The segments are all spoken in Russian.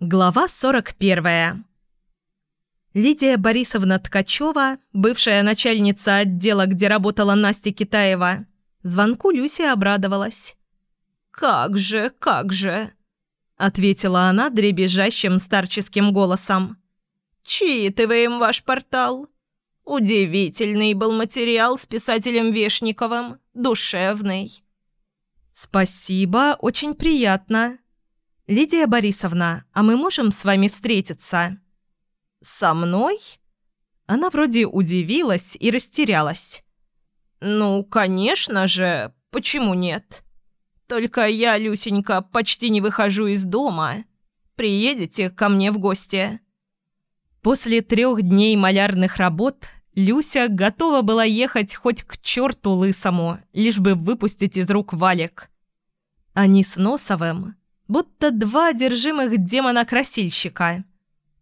Глава 41. Лидия Борисовна Ткачева, бывшая начальница отдела, где работала Настя Китаева, звонку Люси обрадовалась. «Как же, как же!» – ответила она дребезжащим старческим голосом. «Читываем ваш портал. Удивительный был материал с писателем Вешниковым, душевный». «Спасибо, очень приятно», «Лидия Борисовна, а мы можем с вами встретиться?» «Со мной?» Она вроде удивилась и растерялась. «Ну, конечно же, почему нет? Только я, Люсенька, почти не выхожу из дома. Приедете ко мне в гости?» После трех дней малярных работ Люся готова была ехать хоть к черту лысому, лишь бы выпустить из рук валик. Они с Носовым будто два одержимых демона-красильщика.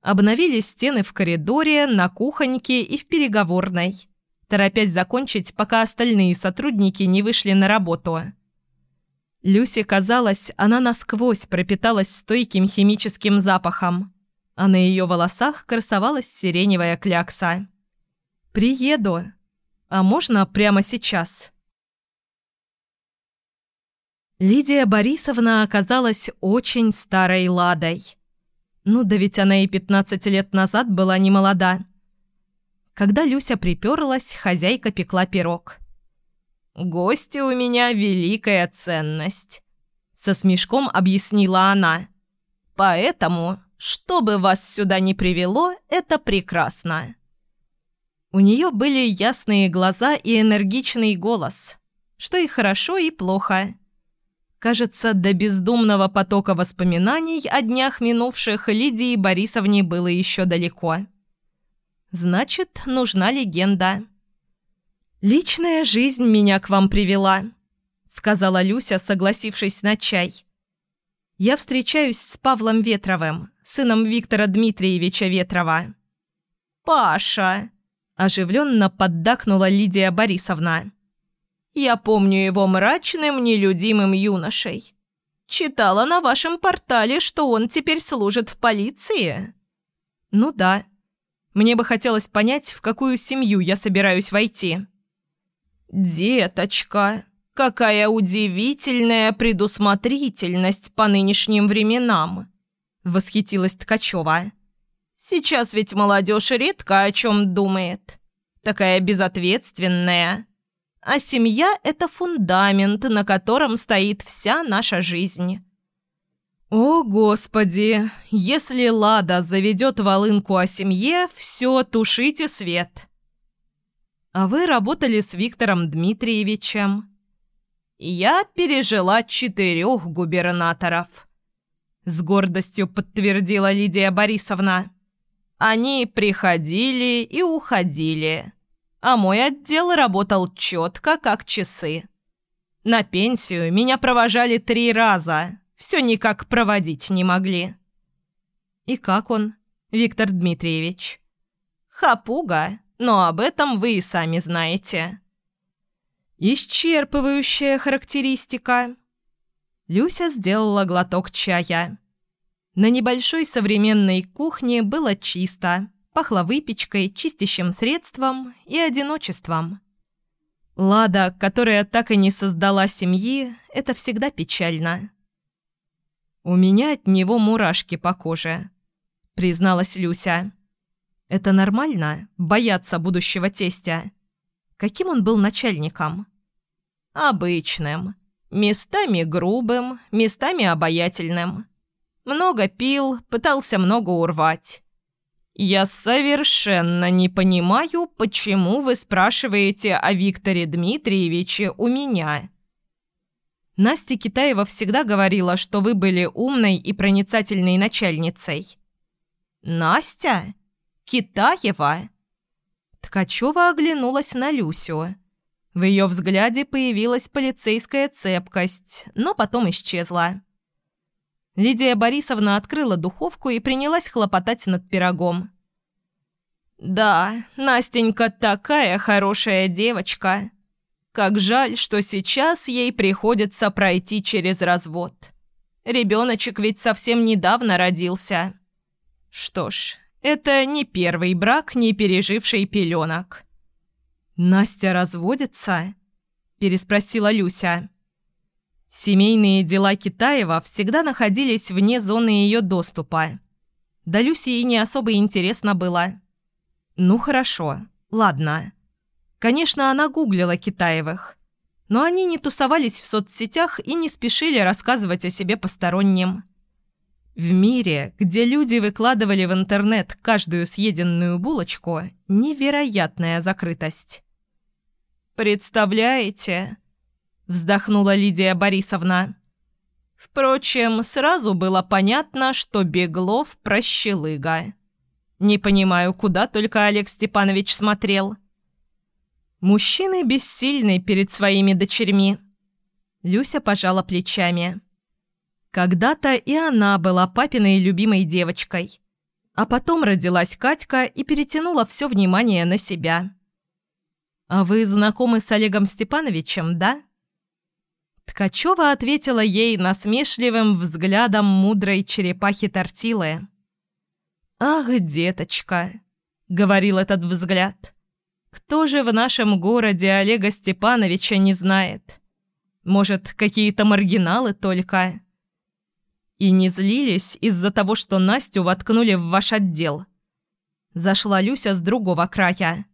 Обновили стены в коридоре, на кухоньке и в переговорной, торопясь закончить, пока остальные сотрудники не вышли на работу. Люсе казалось, она насквозь пропиталась стойким химическим запахом, а на ее волосах красовалась сиреневая клякса. «Приеду. А можно прямо сейчас?» Лидия Борисовна оказалась очень старой ладой. Ну да ведь она и 15 лет назад была не молода. Когда Люся приперлась, хозяйка пекла пирог. «Гости у меня великая ценность», — со смешком объяснила она. «Поэтому, что бы вас сюда ни привело, это прекрасно». У нее были ясные глаза и энергичный голос, что и хорошо, и плохо. Кажется, до бездумного потока воспоминаний о днях минувших Лидии Борисовне было еще далеко. Значит, нужна легенда. «Личная жизнь меня к вам привела», — сказала Люся, согласившись на чай. «Я встречаюсь с Павлом Ветровым, сыном Виктора Дмитриевича Ветрова». «Паша!» – оживленно поддакнула Лидия Борисовна. Я помню его мрачным, нелюдимым юношей. Читала на вашем портале, что он теперь служит в полиции. Ну да. Мне бы хотелось понять, в какую семью я собираюсь войти. Деточка, какая удивительная предусмотрительность по нынешним временам, восхитилась Ткачева. Сейчас ведь молодежь редко о чем думает. Такая безответственная. А семья – это фундамент, на котором стоит вся наша жизнь. О, Господи! Если Лада заведет волынку о семье, все, тушите свет. А вы работали с Виктором Дмитриевичем. Я пережила четырех губернаторов. С гордостью подтвердила Лидия Борисовна. Они приходили и уходили а мой отдел работал четко, как часы. На пенсию меня провожали три раза, все никак проводить не могли. И как он, Виктор Дмитриевич? Хапуга, но об этом вы и сами знаете. Исчерпывающая характеристика. Люся сделала глоток чая. На небольшой современной кухне было чисто, пахло выпечкой, чистящим средством и одиночеством. Лада, которая так и не создала семьи, это всегда печально. «У меня от него мурашки по коже», — призналась Люся. «Это нормально — бояться будущего тестя? Каким он был начальником?» «Обычным. Местами грубым, местами обаятельным. Много пил, пытался много урвать. «Я совершенно не понимаю, почему вы спрашиваете о Викторе Дмитриевиче у меня». Настя Китаева всегда говорила, что вы были умной и проницательной начальницей. «Настя? Китаева?» Ткачева оглянулась на Люсю. В ее взгляде появилась полицейская цепкость, но потом исчезла. Лидия Борисовна открыла духовку и принялась хлопотать над пирогом. «Да, Настенька такая хорошая девочка. Как жаль, что сейчас ей приходится пройти через развод. Ребеночек ведь совсем недавно родился. Что ж, это не первый брак, не переживший пеленок. «Настя разводится?» – переспросила Люся. Семейные дела Китаева всегда находились вне зоны ее доступа. Да Люсе и не особо интересно было. «Ну хорошо, ладно». Конечно, она гуглила Китаевых, но они не тусовались в соцсетях и не спешили рассказывать о себе посторонним. В мире, где люди выкладывали в интернет каждую съеденную булочку, невероятная закрытость. «Представляете?» – вздохнула Лидия Борисовна. Впрочем, сразу было понятно, что Беглов – прощелыга. Не понимаю, куда только Олег Степанович смотрел. Мужчины бессильны перед своими дочерьми. Люся пожала плечами. Когда-то и она была папиной любимой девочкой. А потом родилась Катька и перетянула все внимание на себя. «А вы знакомы с Олегом Степановичем, да?» Ткачева ответила ей насмешливым взглядом мудрой черепахи Тортилы. «Ах, деточка!» — говорил этот взгляд. «Кто же в нашем городе Олега Степановича не знает? Может, какие-то маргиналы только?» И не злились из-за того, что Настю воткнули в ваш отдел. Зашла Люся с другого края.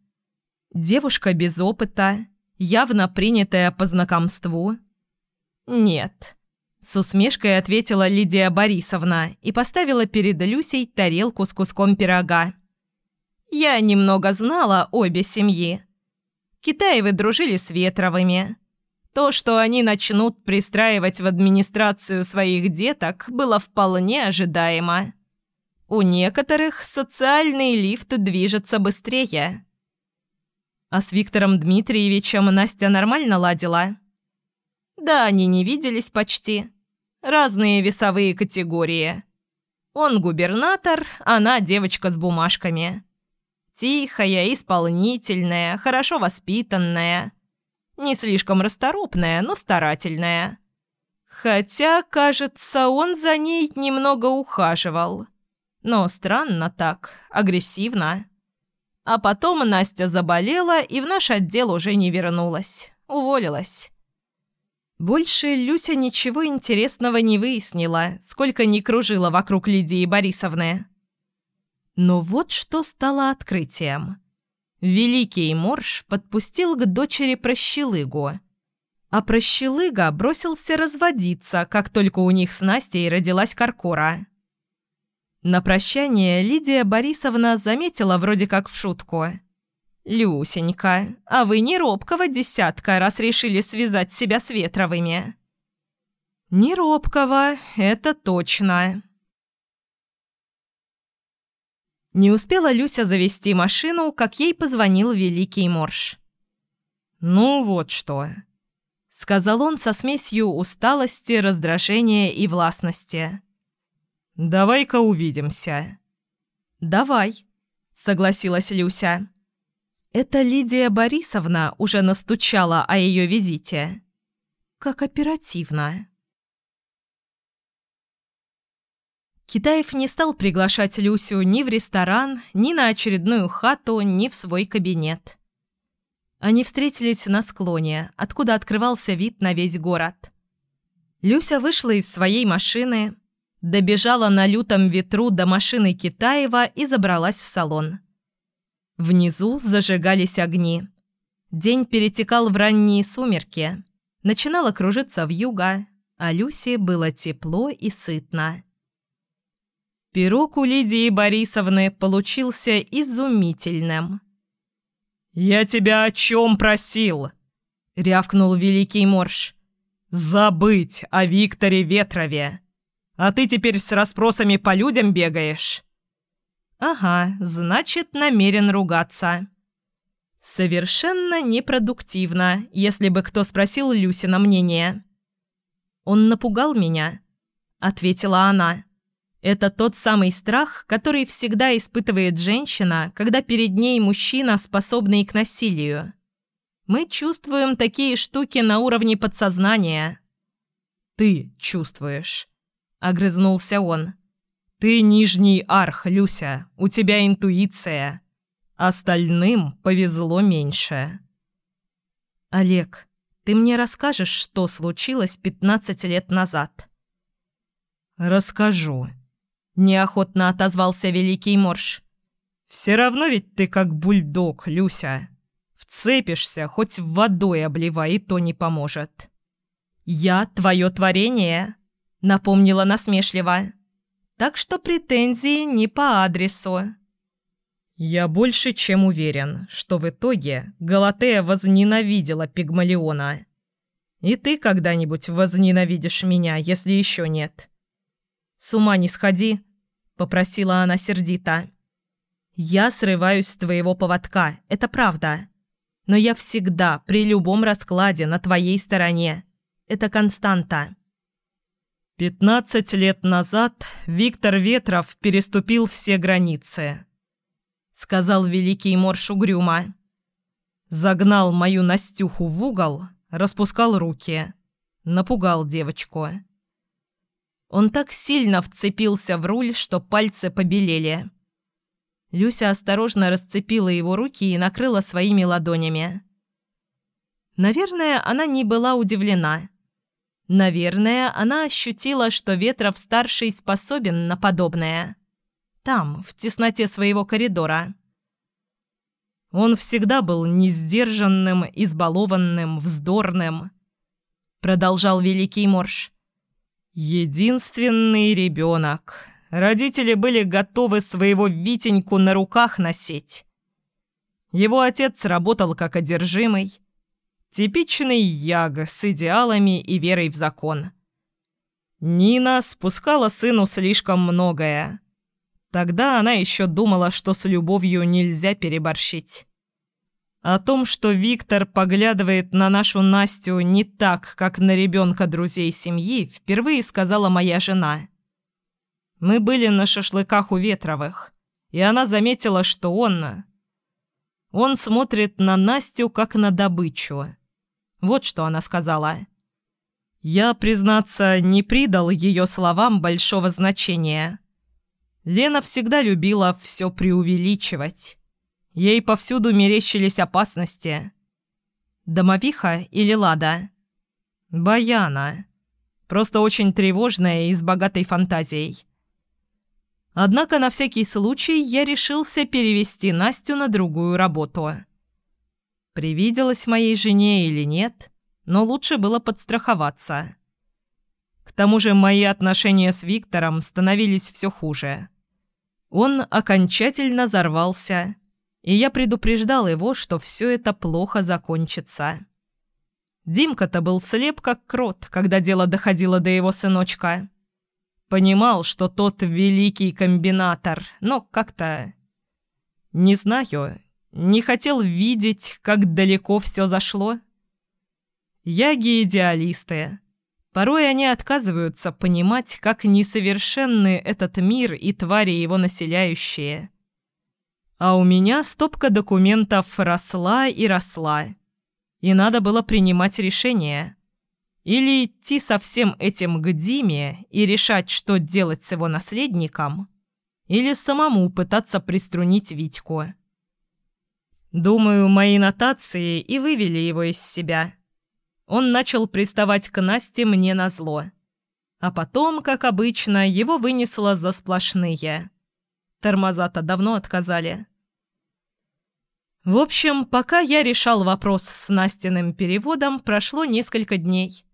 Девушка без опыта, явно принятая по знакомству. «Нет», — с усмешкой ответила Лидия Борисовна и поставила перед Люсей тарелку с куском пирога. «Я немного знала обе семьи. Китаевы дружили с Ветровыми. То, что они начнут пристраивать в администрацию своих деток, было вполне ожидаемо. У некоторых социальный лифт движется быстрее». А с Виктором Дмитриевичем Настя нормально ладила? Да, они не виделись почти. Разные весовые категории. Он губернатор, она девочка с бумажками. Тихая, исполнительная, хорошо воспитанная. Не слишком расторопная, но старательная. Хотя, кажется, он за ней немного ухаживал. Но странно так, агрессивно. А потом Настя заболела и в наш отдел уже не вернулась. Уволилась. Больше Люся ничего интересного не выяснила, сколько ни кружила вокруг Лидии Борисовны. Но вот что стало открытием. Великий Морж подпустил к дочери прощелыгу. А прощелыга бросился разводиться, как только у них с Настей родилась Каркора. На прощание Лидия Борисовна заметила вроде как в шутку. «Люсенька, а вы не робкого десятка, раз решили связать себя с Ветровыми?» «Не робкого, это точно». Не успела Люся завести машину, как ей позвонил Великий Морж. «Ну вот что», — сказал он со смесью усталости, раздражения и властности. «Давай-ка увидимся». «Давай», — согласилась Люся. Это Лидия Борисовна уже настучала о ее визите. Как оперативно. Китаев не стал приглашать Люсю ни в ресторан, ни на очередную хату, ни в свой кабинет. Они встретились на склоне, откуда открывался вид на весь город. Люся вышла из своей машины, Добежала на лютом ветру до машины Китаева и забралась в салон. Внизу зажигались огни. День перетекал в ранние сумерки. Начинала кружиться вьюга, а Люсе было тепло и сытно. Пирог у Лидии Борисовны получился изумительным. «Я тебя о чем просил?» — рявкнул Великий Морж. «Забыть о Викторе Ветрове!» А ты теперь с расспросами по людям бегаешь?» «Ага, значит, намерен ругаться». «Совершенно непродуктивно, если бы кто спросил Люсина мнение». «Он напугал меня», — ответила она. «Это тот самый страх, который всегда испытывает женщина, когда перед ней мужчина, способный к насилию. Мы чувствуем такие штуки на уровне подсознания». «Ты чувствуешь», – огрызнулся он. «Ты нижний арх, Люся, у тебя интуиция. Остальным повезло меньше». «Олег, ты мне расскажешь, что случилось 15 лет назад?» «Расскажу», – неохотно отозвался Великий Морж. «Все равно ведь ты как бульдог, Люся. Вцепишься, хоть водой обливай, и то не поможет». «Я твое творение», – напомнила насмешливо. «Так что претензии не по адресу». «Я больше чем уверен, что в итоге Галатея возненавидела Пигмалиона. И ты когда-нибудь возненавидишь меня, если еще нет». «С ума не сходи», — попросила она сердито. «Я срываюсь с твоего поводка, это правда. Но я всегда, при любом раскладе, на твоей стороне. Это константа». «Пятнадцать лет назад Виктор Ветров переступил все границы», сказал великий Морш угрюмо. Загнал мою Настюху в угол, распускал руки. Напугал девочку. Он так сильно вцепился в руль, что пальцы побелели. Люся осторожно расцепила его руки и накрыла своими ладонями. Наверное, она не была удивлена. Наверное, она ощутила, что Ветров-старший способен на подобное. Там, в тесноте своего коридора. Он всегда был несдержанным, избалованным, вздорным. Продолжал Великий Морж. Единственный ребенок. Родители были готовы своего Витеньку на руках носить. Его отец работал как одержимый. Типичный яга с идеалами и верой в закон. Нина спускала сыну слишком многое. Тогда она еще думала, что с любовью нельзя переборщить. О том, что Виктор поглядывает на нашу Настю не так, как на ребенка друзей семьи, впервые сказала моя жена. Мы были на шашлыках у Ветровых, и она заметила, что он... Он смотрит на Настю, как на добычу. Вот что она сказала. Я, признаться, не придал ее словам большого значения. Лена всегда любила все преувеличивать. Ей повсюду мерещились опасности. Домовиха или Лада? Баяна. Просто очень тревожная и с богатой фантазией. Однако на всякий случай я решился перевести Настю на другую работу. Привиделась моей жене или нет, но лучше было подстраховаться. К тому же мои отношения с Виктором становились все хуже. Он окончательно взорвался, и я предупреждал его, что все это плохо закончится. Димка-то был слеп как крот, когда дело доходило до его сыночка. Понимал, что тот великий комбинатор, но как-то... Не знаю, не хотел видеть, как далеко все зашло. Яги идеалисты. Порой они отказываются понимать, как несовершенны этот мир и твари его населяющие. А у меня стопка документов росла и росла. И надо было принимать решение. Или идти со всем этим к Диме и решать, что делать с его наследником, или самому пытаться приструнить Витьку. Думаю, мои нотации и вывели его из себя. Он начал приставать к Насте мне назло. А потом, как обычно, его вынесло за сплошные. Тормоза-то давно отказали. В общем, пока я решал вопрос с Настиным переводом, прошло несколько дней.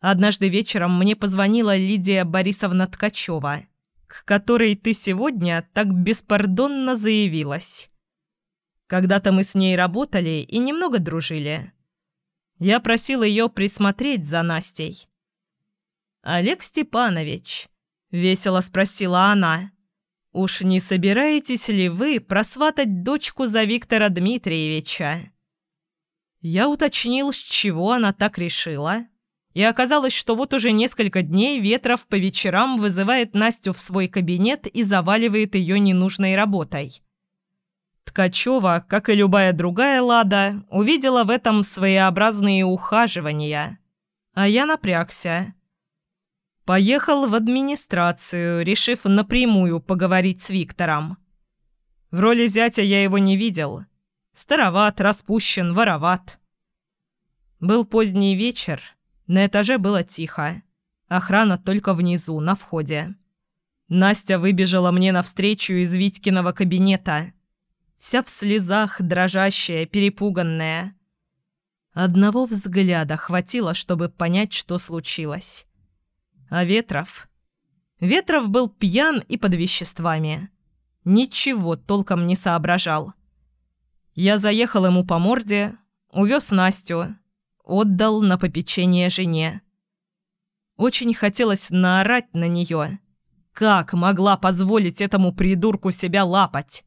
Однажды вечером мне позвонила Лидия Борисовна Ткачева, к которой ты сегодня так беспардонно заявилась. Когда-то мы с ней работали и немного дружили. Я просил ее присмотреть за Настей. «Олег Степанович», — весело спросила она, — «уж не собираетесь ли вы просватать дочку за Виктора Дмитриевича?» Я уточнил, с чего она так решила, и оказалось, что вот уже несколько дней Ветров по вечерам вызывает Настю в свой кабинет и заваливает ее ненужной работой. Ткачева, как и любая другая Лада, увидела в этом своеобразные ухаживания. А я напрягся. Поехал в администрацию, решив напрямую поговорить с Виктором. В роли зятя я его не видел. Староват, распущен, вороват. Был поздний вечер. На этаже было тихо. Охрана только внизу, на входе. Настя выбежала мне навстречу из Витькиного кабинета. Вся в слезах, дрожащая, перепуганная. Одного взгляда хватило, чтобы понять, что случилось. А Ветров? Ветров был пьян и под веществами. Ничего толком не соображал. Я заехал ему по морде, увез Настю, отдал на попечение жене. Очень хотелось наорать на нее. Как могла позволить этому придурку себя лапать?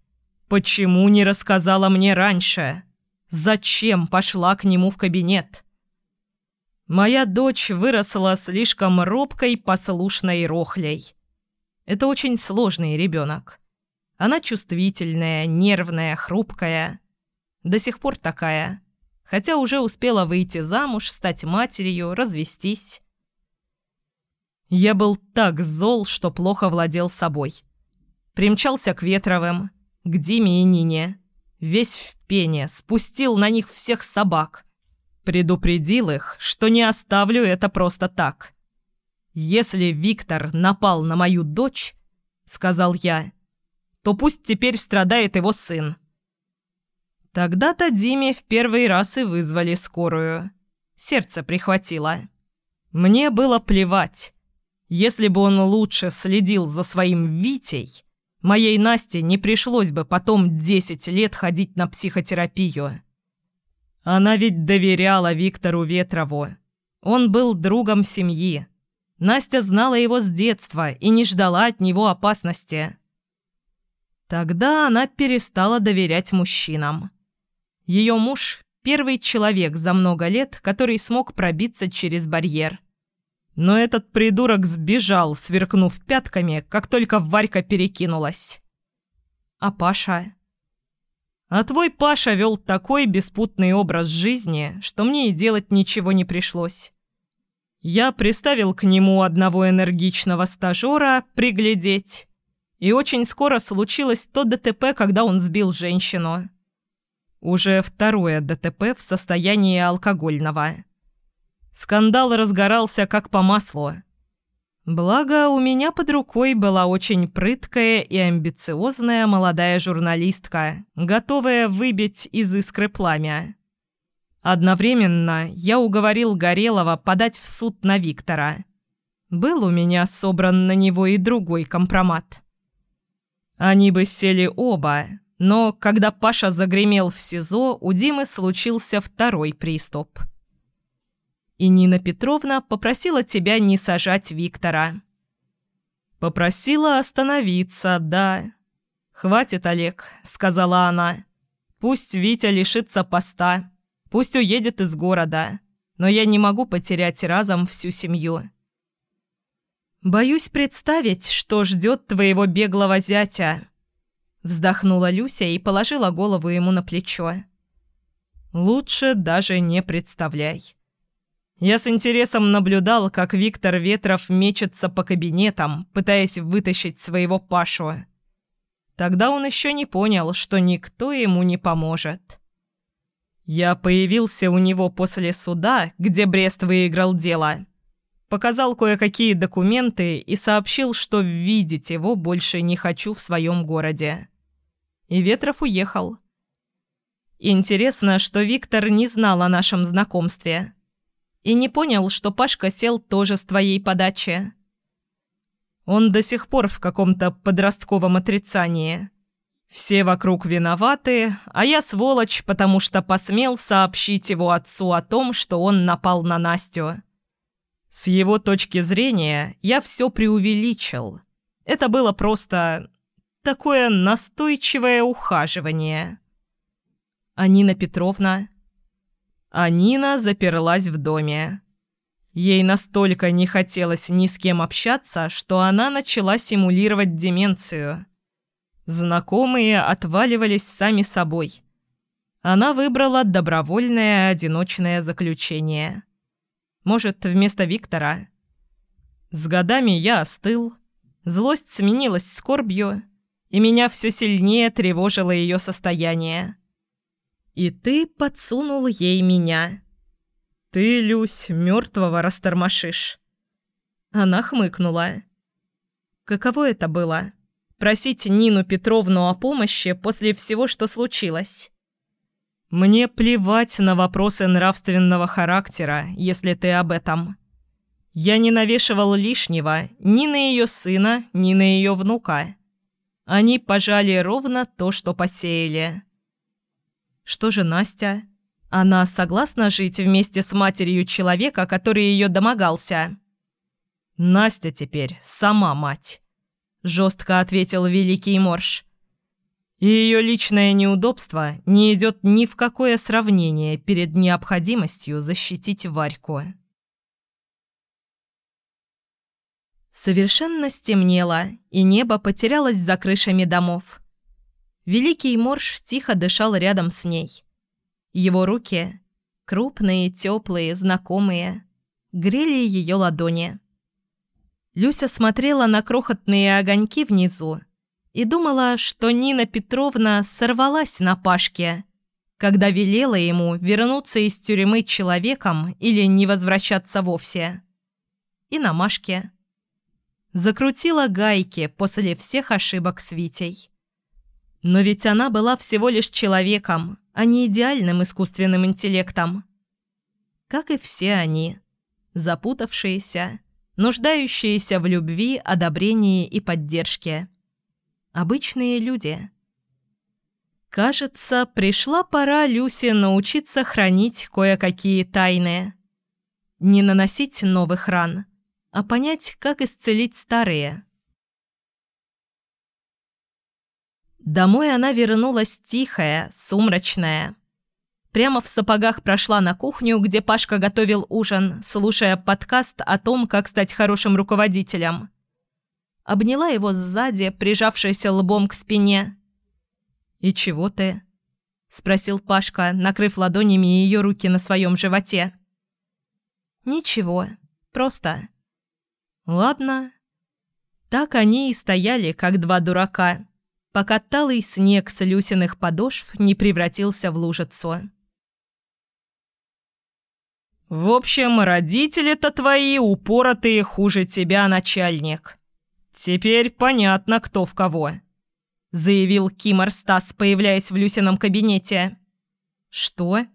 Почему не рассказала мне раньше? Зачем пошла к нему в кабинет? Моя дочь выросла слишком робкой, послушной рохлей. Это очень сложный ребенок. Она чувствительная, нервная, хрупкая. До сих пор такая. Хотя уже успела выйти замуж, стать матерью, развестись. Я был так зол, что плохо владел собой. Примчался к Ветровым, к Диме и Нине. Весь в пене, спустил на них всех собак. Предупредил их, что не оставлю это просто так. «Если Виктор напал на мою дочь, — сказал я, — то пусть теперь страдает его сын». Тогда-то Диме в первый раз и вызвали скорую. Сердце прихватило. Мне было плевать. Если бы он лучше следил за своим Витей, Моей Насте не пришлось бы потом 10 лет ходить на психотерапию. Она ведь доверяла Виктору Ветрову. Он был другом семьи. Настя знала его с детства и не ждала от него опасности. Тогда она перестала доверять мужчинам. Ее муж – первый человек за много лет, который смог пробиться через барьер. Но этот придурок сбежал, сверкнув пятками, как только Варька перекинулась. А Паша? А твой Паша вел такой беспутный образ жизни, что мне и делать ничего не пришлось. Я приставил к нему одного энергичного стажера приглядеть. И очень скоро случилось то ДТП, когда он сбил женщину. Уже второе ДТП в состоянии алкогольного. Скандал разгорался как по маслу. Благо, у меня под рукой была очень прыткая и амбициозная молодая журналистка, готовая выбить из искры пламя. Одновременно я уговорил Горелова подать в суд на Виктора. Был у меня собран на него и другой компромат. Они бы сели оба, но когда Паша загремел в СИЗО, у Димы случился второй приступ – и Нина Петровна попросила тебя не сажать Виктора. Попросила остановиться, да. «Хватит, Олег», — сказала она. «Пусть Витя лишится поста, пусть уедет из города, но я не могу потерять разом всю семью». «Боюсь представить, что ждет твоего беглого зятя», — вздохнула Люся и положила голову ему на плечо. «Лучше даже не представляй. Я с интересом наблюдал, как Виктор Ветров мечется по кабинетам, пытаясь вытащить своего Пашу. Тогда он еще не понял, что никто ему не поможет. Я появился у него после суда, где Брест выиграл дело. Показал кое-какие документы и сообщил, что видеть его больше не хочу в своем городе. И Ветров уехал. Интересно, что Виктор не знал о нашем знакомстве и не понял, что Пашка сел тоже с твоей подачи. Он до сих пор в каком-то подростковом отрицании. Все вокруг виноваты, а я сволочь, потому что посмел сообщить его отцу о том, что он напал на Настю. С его точки зрения я все преувеличил. Это было просто такое настойчивое ухаживание. А Нина Петровна а Нина заперлась в доме. Ей настолько не хотелось ни с кем общаться, что она начала симулировать деменцию. Знакомые отваливались сами собой. Она выбрала добровольное одиночное заключение. Может, вместо Виктора? С годами я остыл, злость сменилась скорбью, и меня все сильнее тревожило ее состояние. И ты подсунул ей меня. Ты, Люсь, мертвого растормошишь. Она хмыкнула. Каково это было? Просить Нину Петровну о помощи после всего, что случилось? Мне плевать на вопросы нравственного характера, если ты об этом. Я не навешивал лишнего ни на ее сына, ни на ее внука. Они пожали ровно то, что посеяли. Что же Настя? Она согласна жить вместе с матерью человека, который ее домогался? Настя теперь сама мать, жестко ответил Великий Морж. Ее личное неудобство не идет ни в какое сравнение перед необходимостью защитить Варьку. Совершенно стемнело, и небо потерялось за крышами домов. Великий Морж тихо дышал рядом с ней. Его руки, крупные, теплые, знакомые, грели ее ладони. Люся смотрела на крохотные огоньки внизу и думала, что Нина Петровна сорвалась на Пашке, когда велела ему вернуться из тюрьмы человеком или не возвращаться вовсе. И на Машке. Закрутила гайки после всех ошибок с Витей. Но ведь она была всего лишь человеком, а не идеальным искусственным интеллектом. Как и все они, запутавшиеся, нуждающиеся в любви, одобрении и поддержке. Обычные люди. Кажется, пришла пора Люсе научиться хранить кое-какие тайны. Не наносить новых ран, а понять, как исцелить старые. Домой она вернулась тихая, сумрачная. Прямо в сапогах прошла на кухню, где Пашка готовил ужин, слушая подкаст о том, как стать хорошим руководителем. Обняла его сзади, прижавшаяся лбом к спине. «И чего ты?» – спросил Пашка, накрыв ладонями ее руки на своем животе. «Ничего, просто». «Ладно». Так они и стояли, как два дурака пока талый снег с Люсиных подошв не превратился в лужицу. «В общем, родители-то твои упоротые хуже тебя, начальник. Теперь понятно, кто в кого», — заявил Кимор Стас, появляясь в Люсином кабинете. «Что?»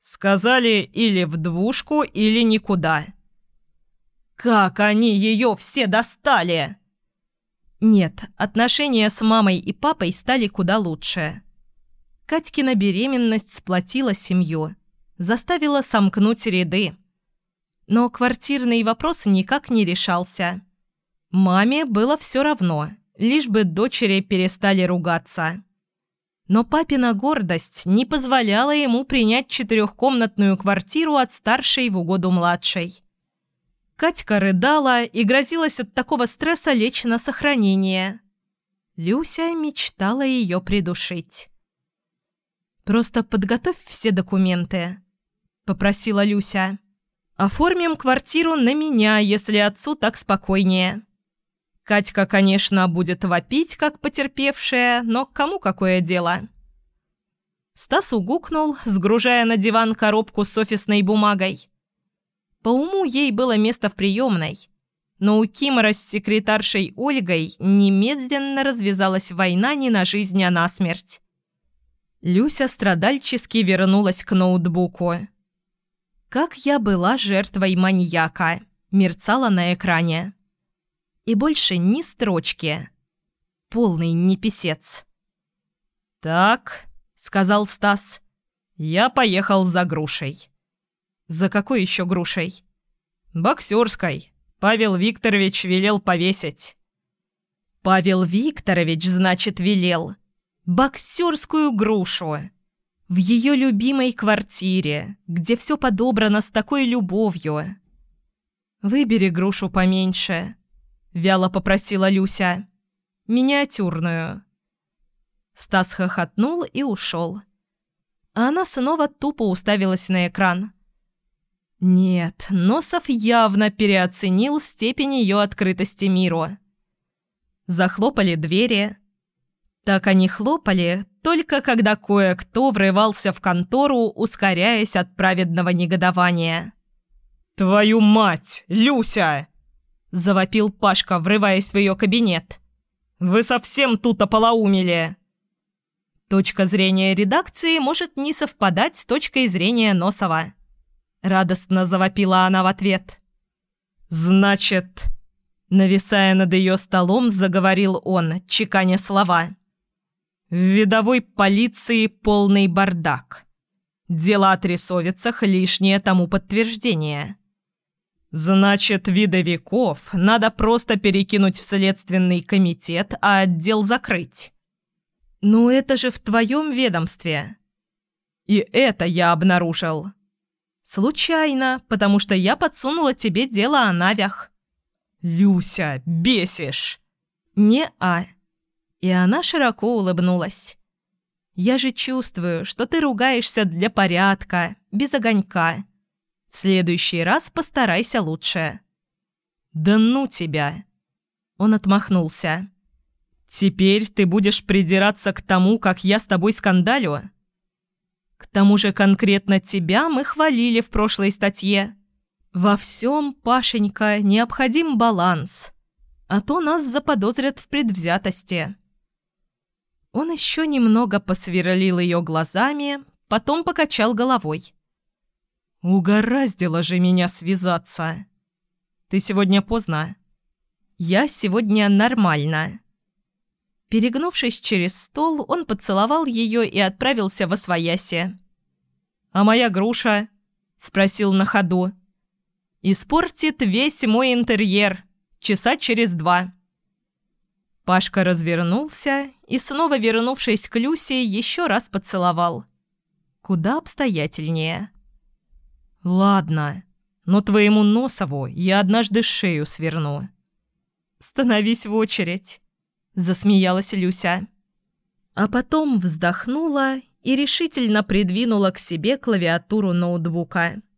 «Сказали или в двушку, или никуда». «Как они ее все достали!» Нет, отношения с мамой и папой стали куда лучше. Катькина беременность сплотила семью, заставила сомкнуть ряды. Но квартирный вопрос никак не решался. Маме было все равно, лишь бы дочери перестали ругаться. Но папина гордость не позволяла ему принять четырехкомнатную квартиру от старшей в угоду младшей. Катька рыдала и грозилась от такого стресса лечь на сохранение. Люся мечтала ее придушить. «Просто подготовь все документы», — попросила Люся. «Оформим квартиру на меня, если отцу так спокойнее». Катька, конечно, будет вопить, как потерпевшая, но кому какое дело? Стас угукнул, сгружая на диван коробку с офисной бумагой. По уму ей было место в приемной. Но у Кимора с секретаршей Ольгой немедленно развязалась война не на жизнь, а на смерть. Люся страдальчески вернулась к ноутбуку. «Как я была жертвой маньяка», мерцала на экране. И больше ни строчки. Полный неписец. «Так», — сказал Стас, — «я поехал за грушей». «За какой еще грушей?» «Боксерской. Павел Викторович велел повесить». «Павел Викторович, значит, велел. Боксерскую грушу. В ее любимой квартире, где все подобрано с такой любовью». «Выбери грушу поменьше», — вяло попросила Люся. «Миниатюрную». Стас хохотнул и ушел. А она снова тупо уставилась на экран. Нет, Носов явно переоценил степень ее открытости миру. Захлопали двери. Так они хлопали, только когда кое-кто врывался в контору, ускоряясь от праведного негодования. «Твою мать, Люся!» – завопил Пашка, врываясь в ее кабинет. «Вы совсем тут ополоумели!» Точка зрения редакции может не совпадать с точкой зрения Носова. Радостно завопила она в ответ. «Значит...» Нависая над ее столом, заговорил он, чеканя слова. «В видовой полиции полный бардак. Дело о трясовицах – лишнее тому подтверждение. Значит, видовиков надо просто перекинуть в следственный комитет, а отдел закрыть. «Ну это же в твоем ведомстве». «И это я обнаружил». «Случайно, потому что я подсунула тебе дело о навях». «Люся, бесишь!» «Не-а». И она широко улыбнулась. «Я же чувствую, что ты ругаешься для порядка, без огонька. В следующий раз постарайся лучше». «Да ну тебя!» Он отмахнулся. «Теперь ты будешь придираться к тому, как я с тобой скандалю?» «К тому же конкретно тебя мы хвалили в прошлой статье. Во всем, Пашенька, необходим баланс, а то нас заподозрят в предвзятости». Он еще немного посверлил ее глазами, потом покачал головой. «Угораздило же меня связаться. Ты сегодня поздно?» «Я сегодня нормально». Перегнувшись через стол, он поцеловал ее и отправился во свояси. «А моя груша?» – спросил на ходу. «Испортит весь мой интерьер. Часа через два». Пашка развернулся и, снова вернувшись к Люсе, еще раз поцеловал. Куда обстоятельнее. «Ладно, но твоему Носову я однажды шею сверну». «Становись в очередь». – засмеялась Люся. А потом вздохнула и решительно придвинула к себе клавиатуру ноутбука –